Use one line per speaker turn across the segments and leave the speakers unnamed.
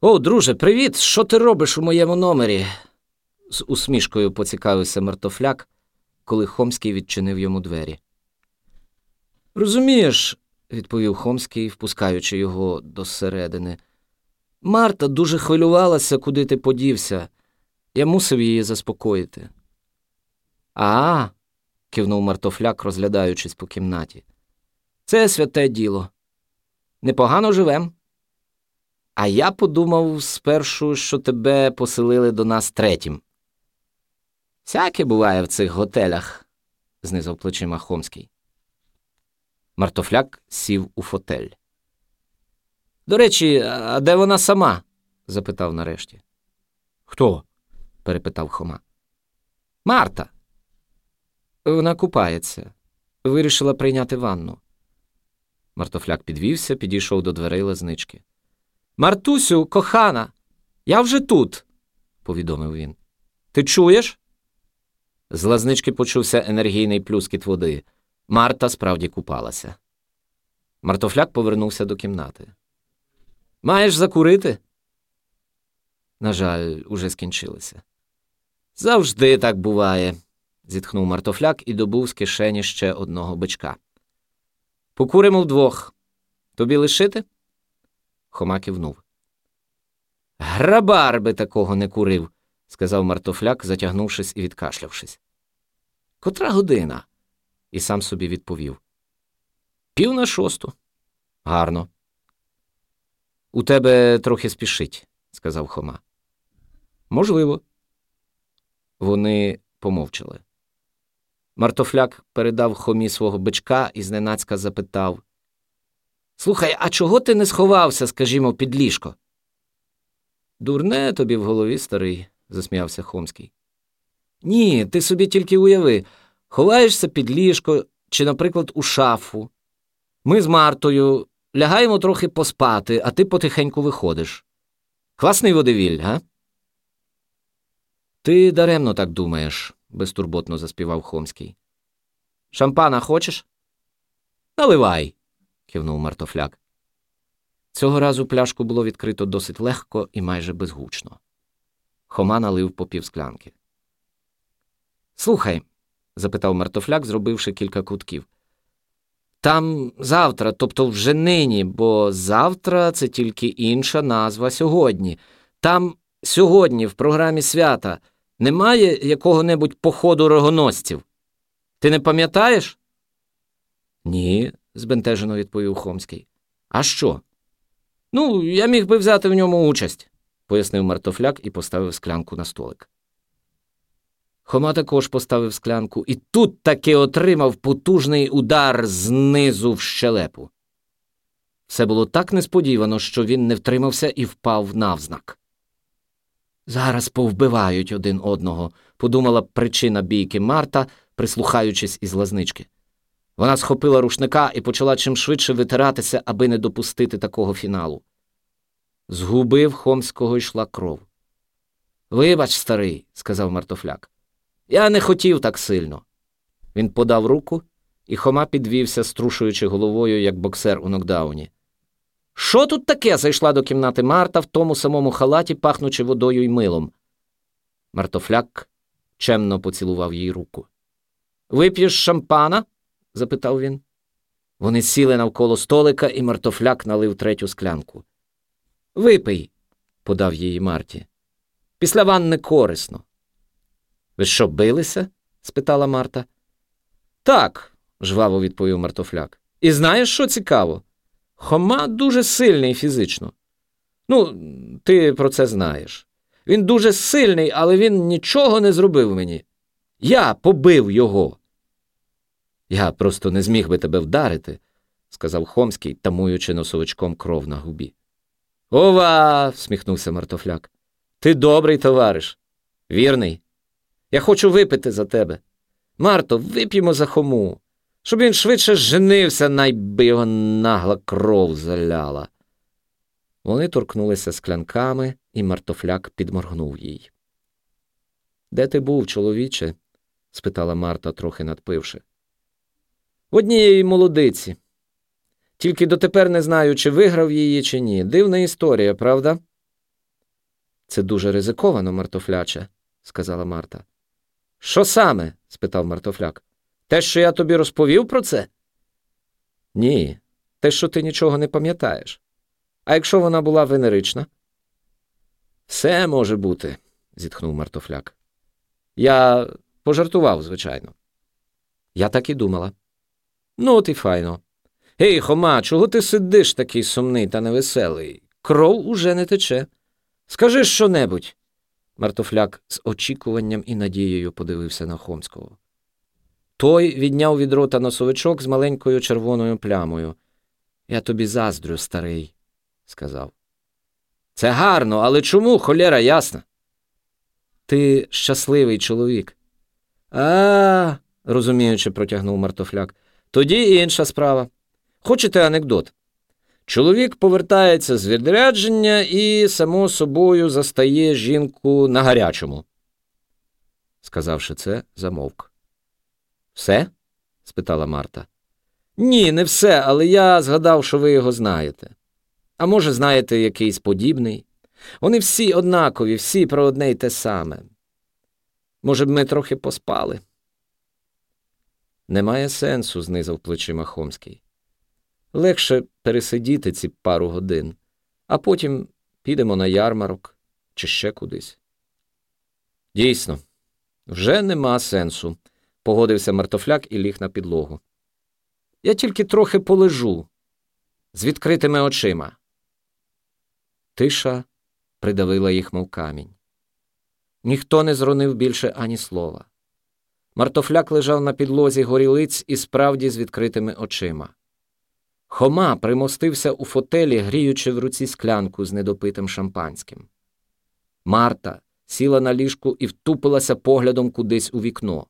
О, друже, привіт! Що ти робиш у моєму номері? з усмішкою поцікавився мартофляк, коли Хомський відчинив йому двері. Розумієш, відповів Хомський, впускаючи його до середини. Марта дуже хвилювалася, куди ти подівся. Я мусив її заспокоїти. А, кивнув мартофляк, розглядаючись по кімнаті. Це святе діло. Непогано живем. А я подумав спершу, що тебе поселили до нас третім. Всяке буває в цих готелях, знизав плечима Хомський. Мартофляк сів у фотель. До речі, а де вона сама? запитав нарешті. Хто? перепитав Хома. Марта. Вона купається. Вирішила прийняти ванну. Мартофляк підвівся, підійшов до дверей лазнички. Мартусю, кохана, я вже тут, повідомив він. Ти чуєш? З лазнички почувся енергійний плюскіт води. Марта справді купалася. Мартофляк повернувся до кімнати. Маєш закурити? На жаль, уже скінчилися. Завжди так буває, зітхнув мартофляк і добув з кишені ще одного бичка. Покуримо вдвох. Тобі лишити? Хома кивнув. Грабар би такого не курив, сказав мартофляк, затягнувшись і відкашлявшись. Котра година? І сам собі відповів. Пів на шосту. Гарно. У тебе трохи спішить, сказав Хома. Можливо. Вони помовчали. Мартофляк передав Хомі свого бичка і зненацька запитав Слухай, а чого ти не сховався, скажімо, під ліжко? Дурне тобі в голові, старий, засміявся Хомський. Ні, ти собі тільки уяви. Ховаєшся під ліжко чи, наприклад, у шафу. Ми з Мартою лягаємо трохи поспати, а ти потихеньку виходиш. Класний водевіль, га? Ти даремно так думаєш, безтурботно заспівав Хомський. Шампана хочеш? Наливай, кивнув мартофляк. Цього разу пляшку було відкрито досить легко і майже безгучно. Хома налив по півсклянки. Слухай, запитав мартофляк, зробивши кілька кутків. Там завтра, тобто вже нині, бо завтра це тільки інша назва сьогодні. Там сьогодні, в програмі свята, немає якого-небудь походу рогоносців. Ти не пам'ятаєш? Ні, збентежено відповів Хомський. А що? Ну, я міг би взяти в ньому участь, пояснив мартофляк і поставив склянку на столик. Хома також поставив склянку і тут таки отримав потужний удар знизу в щелепу. Все було так несподівано, що він не втримався і впав навзнак. Зараз повбивають один одного, подумала причина бійки Марта, прислухаючись із лазнички. Вона схопила рушника і почала чим швидше витиратися, аби не допустити такого фіналу. З губи в Хомського йшла кров. Вибач, старий, сказав мартофляк. Я не хотів так сильно. Він подав руку, і Хома підвівся, струшуючи головою, як боксер у нокдауні. Що тут таке? зайшла до кімнати Марта в тому самому халаті, пахнучи водою й милом. Мартофляк чемно поцілував їй руку. Вип'єш шампана? Запитав він. Вони сіли навколо столика, і мартофляк налив третю склянку. Випий, подав її Марті. Після ванни корисно. Ви що, билися? спитала Марта. Так, жваво відповів мартофляк. І знаєш, що цікаво? Хома дуже сильний фізично. Ну, ти про це знаєш. Він дуже сильний, але він нічого не зробив мені. Я побив його. Я просто не зміг би тебе вдарити, сказав Хомський, тамуючи носовичком кров на губі. Ова. всміхнувся мартофляк. Ти добрий товариш. Вірний. Я хочу випити за тебе. Марто, вип'ємо за хому, щоб він швидше женився, найби його нагла кров заляла. Вони торкнулися склянками, і мартофляк підморгнув їй. Де ти був, чоловіче? спитала Марта, трохи надпивши. Однієї молодиці. Тільки дотепер не знаю, чи виграв її, чи ні. Дивна історія, правда? Це дуже ризиковано, Мартофляче, сказала Марта. Що саме? спитав Мартофляк. Те, що я тобі розповів про це? Ні, те, що ти нічого не пам'ятаєш. А якщо вона була венерична? Все може бути, зітхнув Мартофляк. Я пожартував, звичайно. Я так і думала. Ну, от і файно. Гей, Хома, чого ти сидиш такий сумний та невеселий? Кров уже не тече. Скажи що-небудь. Мартофляк з очікуванням і надією подивився на Хомського. Той відняв від рота носовичок з маленькою червоною плямою. Я тобі заздрю, старий, сказав. Це гарно, але чому, холєра ясна? Ти щасливий чоловік. А, розуміючи, протягнув Мартофляк. Тоді інша справа. Хочете анекдот? Чоловік повертається з відрядження і, само собою, застає жінку на гарячому. Сказавши це, замовк. Все? спитала Марта. Ні, не все, але я згадав, що ви його знаєте. А може, знаєте, якийсь подібний? Вони всі однакові, всі про одне й те саме. Може б, ми трохи поспали? Немає сенсу, знизав плечима Хомський. Легше пересидіти ці пару годин, а потім підемо на ярмарок чи ще кудись. Дійсно, вже нема сенсу, погодився Мартофляк і ліг на підлогу. Я тільки трохи полежу з відкритими очима. Тиша придавила їх, мов камінь. Ніхто не зронив більше ані слова. Мартофляк лежав на підлозі горілиць і справді з відкритими очима. Хома примостився у фотелі, гріючи в руці склянку з недопитим шампанським. Марта сіла на ліжку і втупилася поглядом кудись у вікно.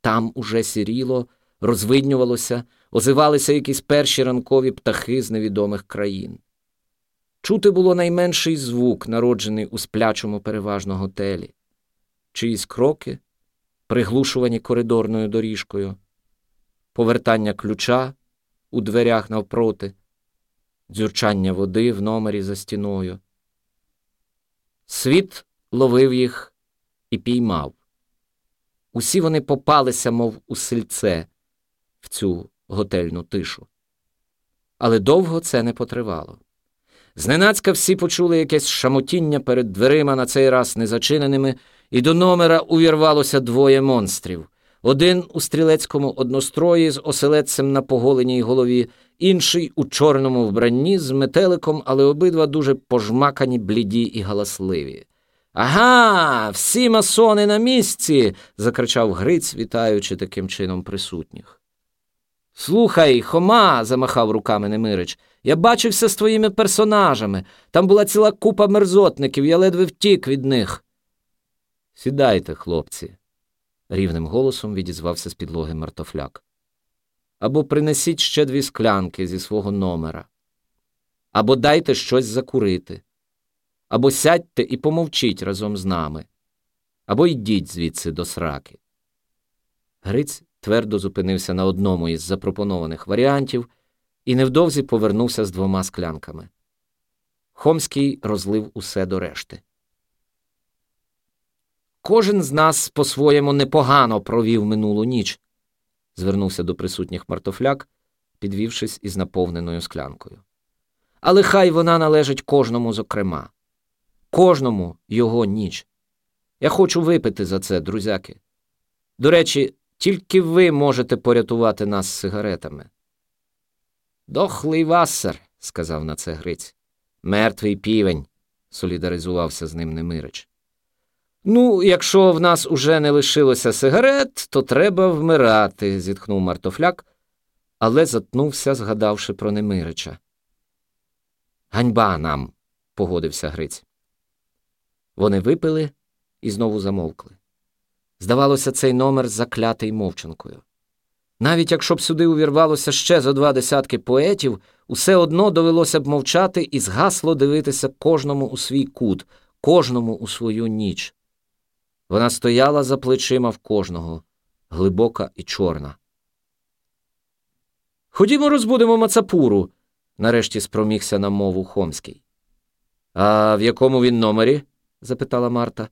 Там уже сіріло, розвиднювалося, озивалися якісь перші ранкові птахи з невідомих країн. Чути було найменший звук, народжений у сплячому переважно готелі, чиїсь кроки, приглушувані коридорною доріжкою, повертання ключа у дверях навпроти, дзюрчання води в номері за стіною. Світ ловив їх і піймав. Усі вони попалися, мов у сельце, в цю готельну тишу. Але довго це не потривало. Зненацька всі почули якесь шамотіння перед дверима на цей раз незачиненими, і до номера увірвалося двоє монстрів. Один у стрілецькому однострої з оселедцем на поголеній голові, інший у чорному вбранні з метеликом, але обидва дуже пожмакані, бліді і галасливі. Ага, всі масони на місці. закричав Гриць, вітаючи таким чином присутніх. Слухай, Хома, замахав руками Немирич, я бачився з твоїми персонажами. Там була ціла купа мерзотників, я ледве втік від них. Сідайте, хлопці, рівним голосом відізвався з підлоги мартофляк. Або принесіть ще дві склянки зі свого номера, або дайте щось закурити, або сядьте і помовчіть разом з нами, або йдіть звідси до сраки. Гриць твердо зупинився на одному із запропонованих варіантів і невдовзі повернувся з двома склянками. Хомський розлив усе до решти. Кожен з нас по-своєму непогано провів минулу ніч, звернувся до присутніх мартофляк, підвівшись із наповненою склянкою. Але хай вона належить кожному зокрема, кожному його ніч. Я хочу випити за це, друзяки. До речі, тільки ви можете порятувати нас сигаретами. Дохлий вассер, сказав на це Гриць. Мертвий півень, солідаризувався з ним Немирич. Ну, якщо в нас уже не лишилося сигарет, то треба вмирати, зітхнув Мартофляк, але затнувся, згадавши про Немирича. Ганьба нам, погодився Гриць. Вони випили і знову замовкли. Здавалося, цей номер заклятий мовчанкою. Навіть якщо б сюди увірвалося ще за два десятки поетів, усе одно довелося б мовчати і згасло дивитися кожному у свій кут, кожному у свою ніч. Вона стояла за плечима в кожного, глибока і чорна. Ходімо, розбудемо мацапуру, нарешті спромігся на мову Хомський. А в якому він номері? запитала Марта.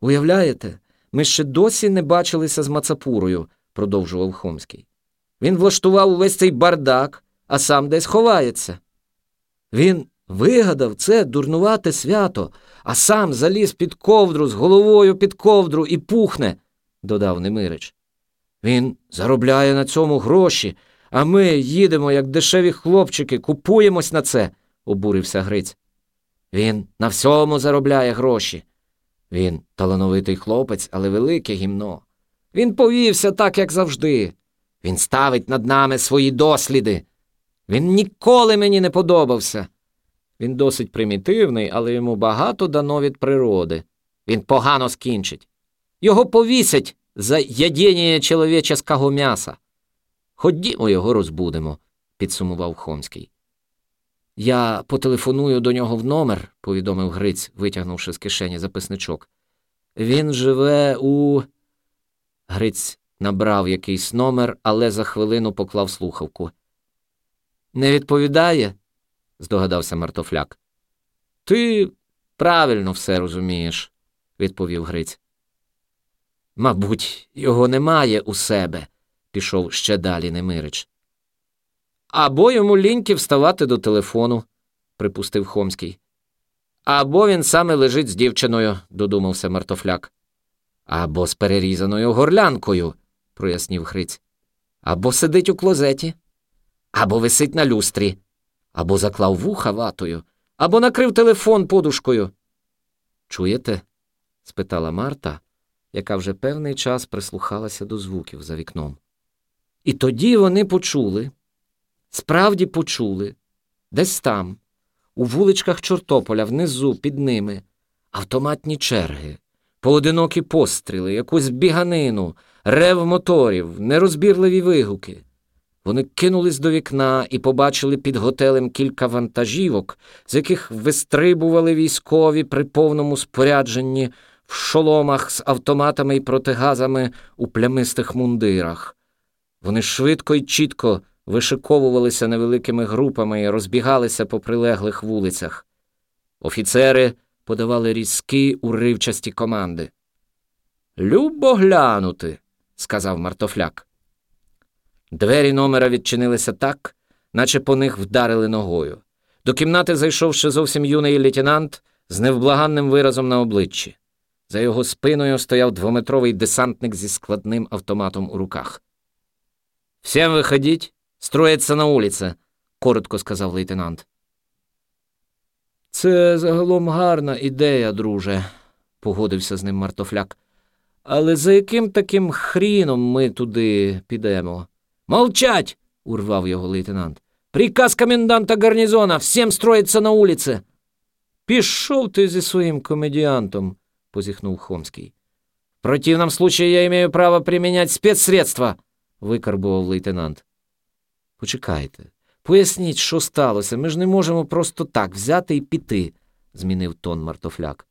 Уявляєте, ми ще досі не бачилися з Мацапурою, продовжував Хомський. Він влаштував увесь цей бардак, а сам десь ховається. Він вигадав це дурнувате свято, а сам заліз під ковдру з головою під ковдру і пухне, додав Немирич. Він заробляє на цьому гроші, а ми їдемо, як дешеві хлопчики, купуємось на це, обурився Гриць. Він на всьому заробляє гроші. Він талановитий хлопець, але велике гімно. Він повівся так, як завжди. Він ставить над нами свої досліди. Він ніколи мені не подобався. Він досить примітивний, але йому багато дано від природи. Він погано скінчить. Його повісять за ядіння чоловіческого м'яса. Ходімо його розбудемо, підсумував Хомський. Я потелефоную до нього в номер, повідомив Гриць, витягнувши з кишені записничок. Він живе у. Гриць набрав якийсь номер, але за хвилину поклав слухавку. Не відповідає? Здогадався Мартофляк. Ти правильно все розумієш, відповів Гриць. Мабуть, його немає у себе, пішов ще далі Немирич. Або йому ліньки вставати до телефону, припустив Хомський. Або він саме лежить з дівчиною, додумався Мартофляк. Або з перерізаною горлянкою, прояснив Хриць. Або сидить у клозеті, або висить на люстрі, або заклав вуха ватою, або накрив телефон подушкою. Чуєте? спитала Марта, яка вже певний час прислухалася до звуків за вікном. І тоді вони почули, справді почули, десь там, у вуличках Чортополя, внизу, під ними, автоматні черги, поодинокі постріли, якусь біганину, рев моторів, нерозбірливі вигуки. Вони кинулись до вікна і побачили під готелем кілька вантажівок, з яких вистрибували військові при повному спорядженні в шоломах з автоматами і протигазами у плямистих мундирах. Вони швидко і чітко вишиковувалися невеликими групами і розбігалися по прилеглих вулицях. Офіцери подавали різкі уривчасті команди. Любо глянути, сказав Мартофляк. Двері номера відчинилися так, наче по них вдарили ногою. До кімнати зайшов ще зовсім юний лейтенант з невблаганним виразом на обличчі. За його спиною стояв двометровий десантник зі складним автоматом у руках. Всім виходіть, строїться на вулиці, коротко сказав лейтенант. Це загалом гарна ідея, друже, погодився з ним Мартофляк. Але за яким таким хріном ми туди підемо? Молчать! урвав його лейтенант. Приказ коменданта гарнизона всім строїться на вулиці. Пішов ти зі своїм комедіантом, позіхнув Хомський. В противном случае я имею право применять спецсредства, викарбував лейтенант. Почекайте, поясніть, що сталося. Ми ж не можемо просто так взяти і піти, змінив тон Мартофляк.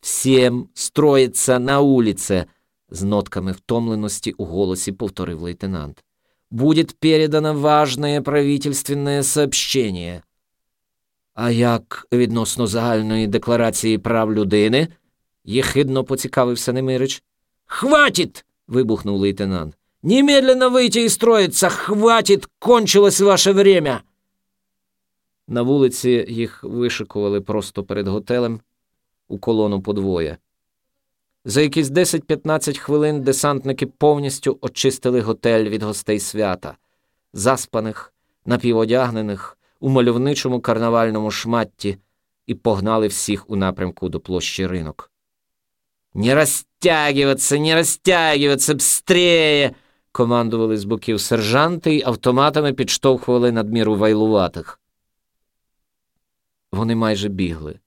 Всім строїться на улице, з нотками втомленості у голосі повторив лейтенант. Будет передано важное правительственное сообщение. А як відносно загальної декларації прав людини? єхидно поцікавився Немирич. Хватит! вибухнув лейтенант. Немедленно выйти и строиться! Хватит! Кончилось ваше время! На вулиці їх вишикували просто перед готелем у колону подвоє. За якісь 10-15 хвилин десантники повністю очистили готель від гостей свята, заспаних, напіводягнених, у мальовничому карнавальному шматті і погнали всіх у напрямку до площі ринок. Не розтягуватися, не розтягуватися, бстрее! командували з боків сержанти й автоматами підштовхували надміру вайлуватих. Вони майже бігли.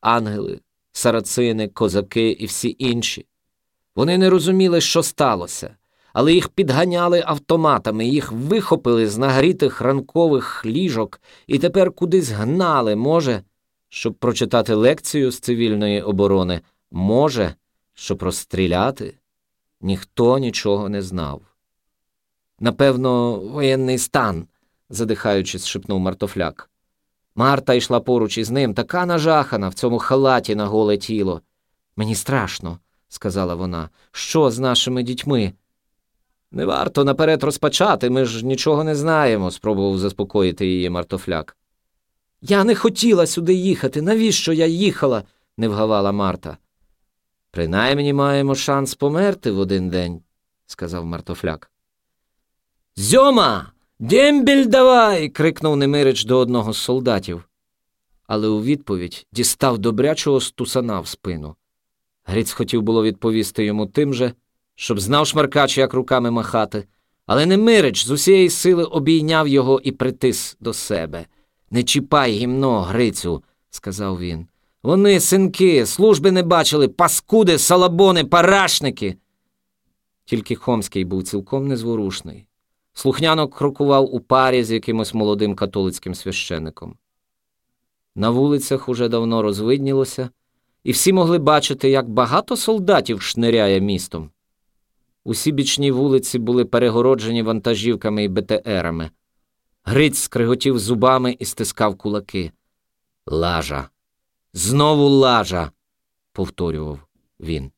Ангели, сарацини, козаки і всі інші. Вони не розуміли, що сталося, але їх підганяли автоматами, їх вихопили з нагрітих ранкових ліжок і тепер кудись гнали, може, щоб прочитати лекцію з цивільної оборони, може, щоб розстріляти. Ніхто нічого не знав. Напевно, воєнний стан, задихаючись, шепнув Мартофляк. Марта йшла поруч із ним, така нажахана в цьому халаті на голе тіло. Мені страшно, сказала вона. Що з нашими дітьми? Не варто наперед розпачати, ми ж нічого не знаємо, спробував заспокоїти її Мартофляк. Я не хотіла сюди їхати. Навіщо я їхала? не вгавала Марта. Принаймні маємо шанс померти в один день, сказав Мартофляк. Зьома! Дембіль давай. крикнув Немирич до одного з солдатів. Але у відповідь дістав добрячого стусана в спину. Гриць хотів було відповісти йому тим же, щоб знав шмаркач, як руками махати, але Немирич з усієї сили обійняв його і притис до себе. Не чіпай гімно, Грицю, сказав він. Вони, синки, служби не бачили, паскуди, салабони, парашники. Тільки Хомський був цілком незворушний. Слухняно крокував у парі з якимось молодим католицьким священником. На вулицях уже давно розвиднілося, і всі могли бачити, як багато солдатів шниряє містом. Усі бічні вулиці були перегороджені вантажівками і БТРами. Гриць скриготів зубами і стискав кулаки. Лажа. Знову лажа, повторював він.